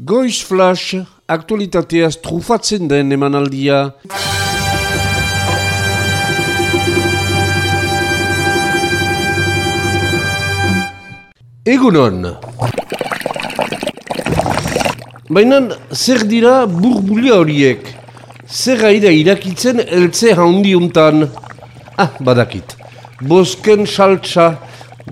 Goiz Flash, aktualitateaz trufatzen den emanaldia. Egunon! Baina zer dira burbulia horiek? Zer gaira irakitzen eltze handiuntan? Ah, badakit. Bosken saltsa,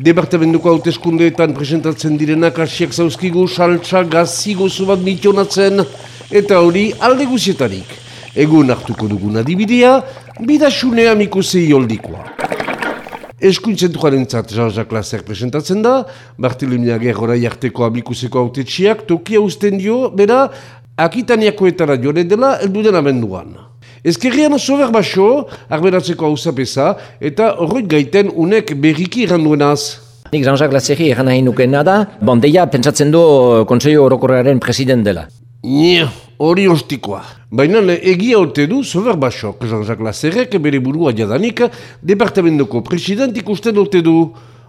departamentuko hauteskundeetan presentatzen direnak asiak zauzkigu saltsa gazigo bat mitionatzen eta hori alde guzietarik. Egun hartuko duguna dibidea, bidasunea miko zei holdikoa. Eskuintzentuaren zat Jean-Jacques presentatzen da, Bartolomea Gerrora jarteko ablikuseko autetxiak tokia usten dio, bera, akitaniakoetara jore dela elduden abenduan. Ezkerrian sober baso, arberatzeko hau zapesa, eta horret gaiten unek berriki erranduenaz. Nik Jean-Jacques Lasserri erran nahi nukena da, bon, deia pentsatzen du Konseio Orokorraren president dela. Nia, hori ostikoa. Baina egia ote du sober basok Jean-Jacques Lasserrek bere burua jadanik departamentoko president ikusten ote du.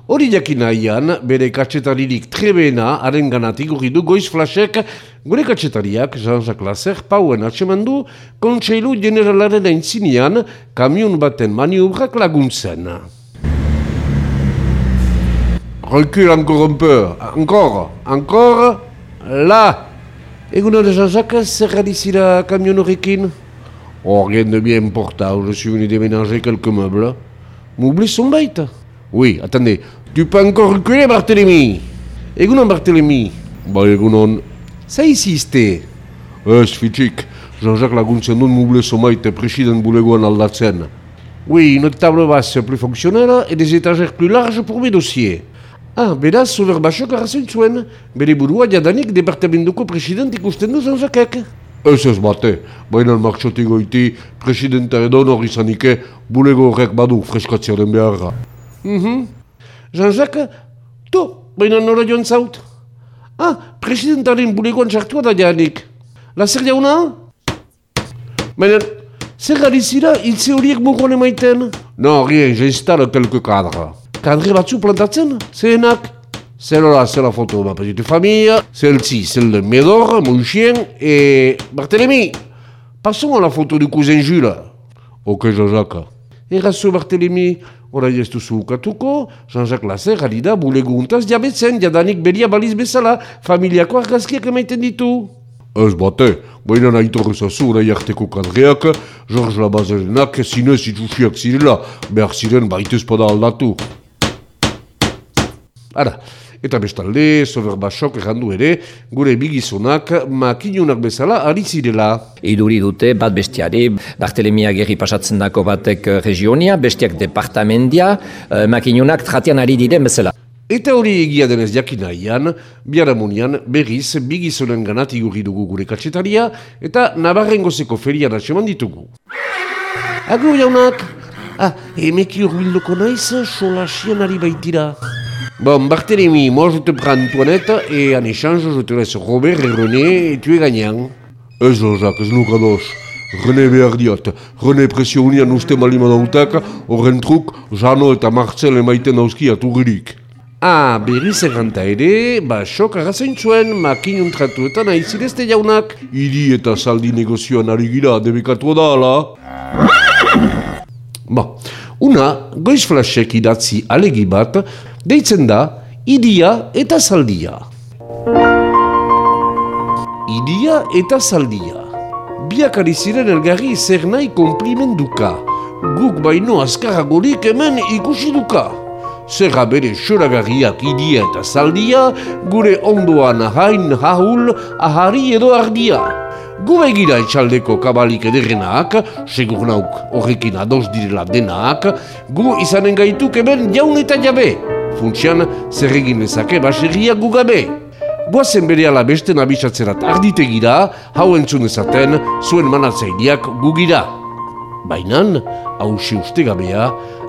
Hori jakin nahian, bere katsetaririk trebena haren ganatik du goiz flasek, gure katsetariak, Jean-Jacques Lasser, pauen atseman du, kontseilu generalaren aintzinean, kamion baten maniobrak laguntzen. Recule encore un peu, encore, encore, là. Egun hori Jean-Jacques, zer radizira kamion horrekin? Oh, rien de bien important, je suis venu déménager quelques meubles. Meubles sont bêtes. Oui, attendez, tu peux encore reculer, Barthélemy Egunon, Barthélemy Ba, egunon. Ça insiste. Ez, fitxik, Jean-Jacques laguntzen dut muble somait president bulegoan aldatzen. Oui, une table basse plus fonctionnelle et des étagères plus larges pour mes dossiers. Ah, beraz, sober basok arrazoin zuen, bere burua jadanik departamentuko president ikusten du Jean-Jacques. Ez ez bate, baina martxotik goiti presidenta edon hori izanike bulego horrek badu freskatziaren beharra. Mhm. Jean-Jacques, to, baina nora joan zaut? Ah, presidentaren bulegoan sartua da janik. Lazer jauna? Baina, zer gari zira hitze horiek mugoan emaiten? No, rien, j'installe quelques cadres. Kadre batzu plantatzen, zehenak? Celle-là, c'est la photo de ma petite famille. Celle-ci, celle de Médor, mon chien, et Barthélemy. Passons à la photo du cousin Jules. Ok, Jean-Jacques. Errazo Barthélemy, orai ez duzu ukatuko, Jean-Jacques Lasser, ari da, buleguntaz jabetzen, jadanik beria baliz bezala, familiako argazkiak emaiten ditu. Ez bate, baina nahi torrezazu orai arteko kadreak, Georges Labazarenak zinez itxusiak zirela, behar ziren baitez pada aldatu. Ara, eta bestalde, sober basok errandu ere, gure bigizunak makinunak bezala ari zirela. Iduri dute bat bestiari, Bartelemia gerri pasatzen dako batek eh, regionia, bestiak departamendia, eh, makinunak tratian ari diren bezala. Eta hori egia denez jakinaian, biaramunian berriz bigizunen ganat igurri dugu gure katxetaria eta Navarrengozeko ferian atseman ditugu. Agur jaunak! Ah, emeki urbildoko naiz, solasian ari baitira. Bon, Barthélemy, moi je te prends Antoinette et en échange je te laisse Robert et René et tu es gagnant. Ez Jacques, ez nuk ados. René behar diot. René presio unian uste malima dautak, horren truk, Jano eta Marcel emaiten dauzki aturirik. Ah, berriz erranta ere, ba, sok arrazoin zuen, makin tratuetan aizirezte jaunak. Iri eta saldi negozioan ari gira, debekatu da, ala? Ba, una, goiz flashek idatzi alegi bat, deitzen da, idia eta saldia. Idia eta saldia. Biak ari ziren elgarri zer nahi komplimenduka. Guk baino azkarragorik hemen ikusi duka. Zerra bere xoragarriak idia eta saldia, gure ondoan hain hahul ahari edo ardia. Gu begira etxaldeko kabalik ederrenak, segur nauk horrekin ados direla denak, gu izanen gaituk hemen jaun eta jabe. Funtsian, zer egin lezake baserria gu gabe. Guazen bere ala beste nabisatzerat arditegira, hau entzun ezaten, zuen manatzaileak gugira. Bainan, hausi uste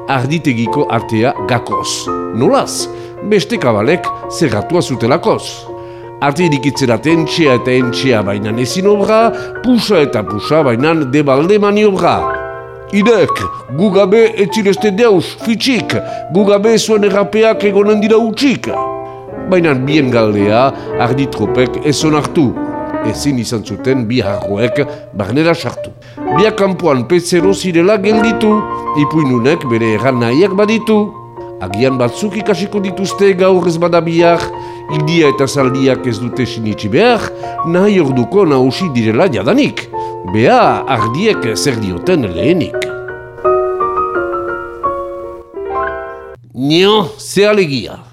arditegiko artea gakoz. Nolaz, beste kabalek zerratua zutelakoz. Arte edikitzerat entxea eta entxea bainan ezin obra, pusa eta pusa bainan debalde maniobra. Idek, gugabe etzirezte deus, fitxik, gugabe zuen errapeak egonen dira utxik. Baina bien galdea arditropek ezon hartu. ezin izan zuten bi harroek barnera sartu. Biak kanpoan petzero zirela gelditu, ipuinunek bere erran nahiak baditu. Agian batzuk ikasiko dituzte gaur ez badabiak, ildia eta zaldiak ez dute sinitsi behar, nahi orduko nausi direla jadanik. Bea, ardiek zer dioten lehenik. Nio, ze.